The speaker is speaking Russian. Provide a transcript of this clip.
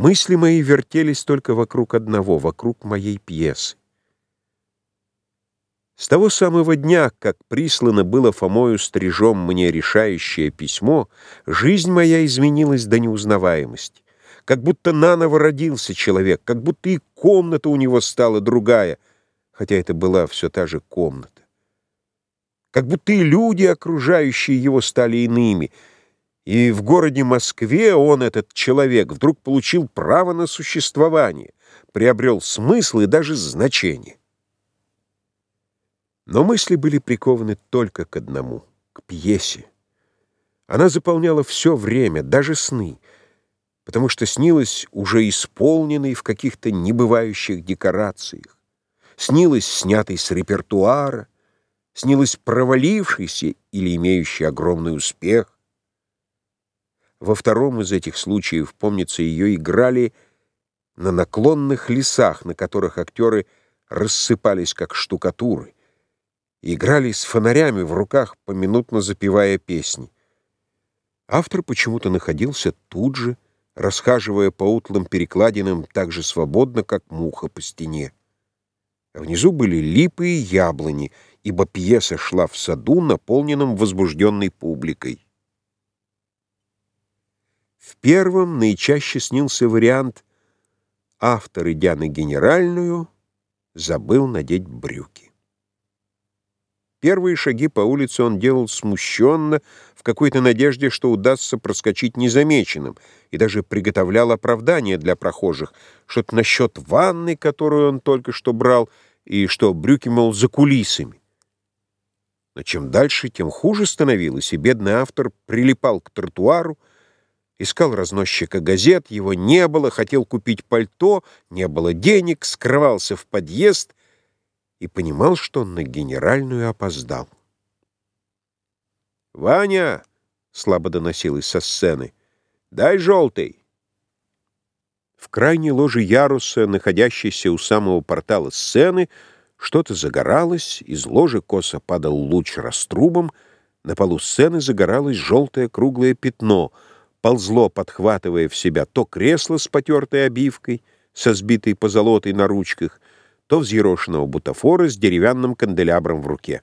Мысли мои вертелись только вокруг одного, вокруг моей пьесы. С того самого дня, как прислано было Фомою стрижом мне решающее письмо, жизнь моя изменилась до неузнаваемости. Как будто наново родился человек, как будто и комната у него стала другая, хотя это была все та же комната. Как будто и люди, окружающие его, стали иными. И в городе Москве он, этот человек, вдруг получил право на существование, приобрел смысл и даже значение. Но мысли были прикованы только к одному — к пьесе. Она заполняла все время, даже сны, потому что снилась уже исполненной в каких-то небывающих декорациях, снилась снятой с репертуара, снилась провалившейся или имеющей огромный успех. Во втором из этих случаев, помнится, ее играли на наклонных лесах, на которых актеры рассыпались, как штукатуры, играли с фонарями в руках, поминутно запевая песни. Автор почему-то находился тут же, расхаживая по утлым перекладинам так же свободно, как муха по стене. А внизу были липы и яблони, ибо пьеса шла в саду, наполненном возбужденной публикой. В первом наичаще снился вариант «Автор, идя на генеральную, забыл надеть брюки». Первые шаги по улице он делал смущенно, в какой-то надежде, что удастся проскочить незамеченным, и даже приготовлял оправдание для прохожих, что-то насчет ванны, которую он только что брал, и что брюки, мол, за кулисами. Но чем дальше, тем хуже становилось, и бедный автор прилипал к тротуару, искал разносчика газет, его не было, хотел купить пальто, не было денег, скрывался в подъезд — и понимал, что он на генеральную опоздал. «Ваня!» — слабо доносилось со сцены. «Дай желтый!» В крайней ложе яруса, находящейся у самого портала сцены, что-то загоралось, из ложи косо падал луч раструбом, на полу сцены загоралось желтое круглое пятно, ползло, подхватывая в себя то кресло с потертой обивкой, со сбитой позолотой на ручках — то взъерошенного бутафора с деревянным канделябром в руке.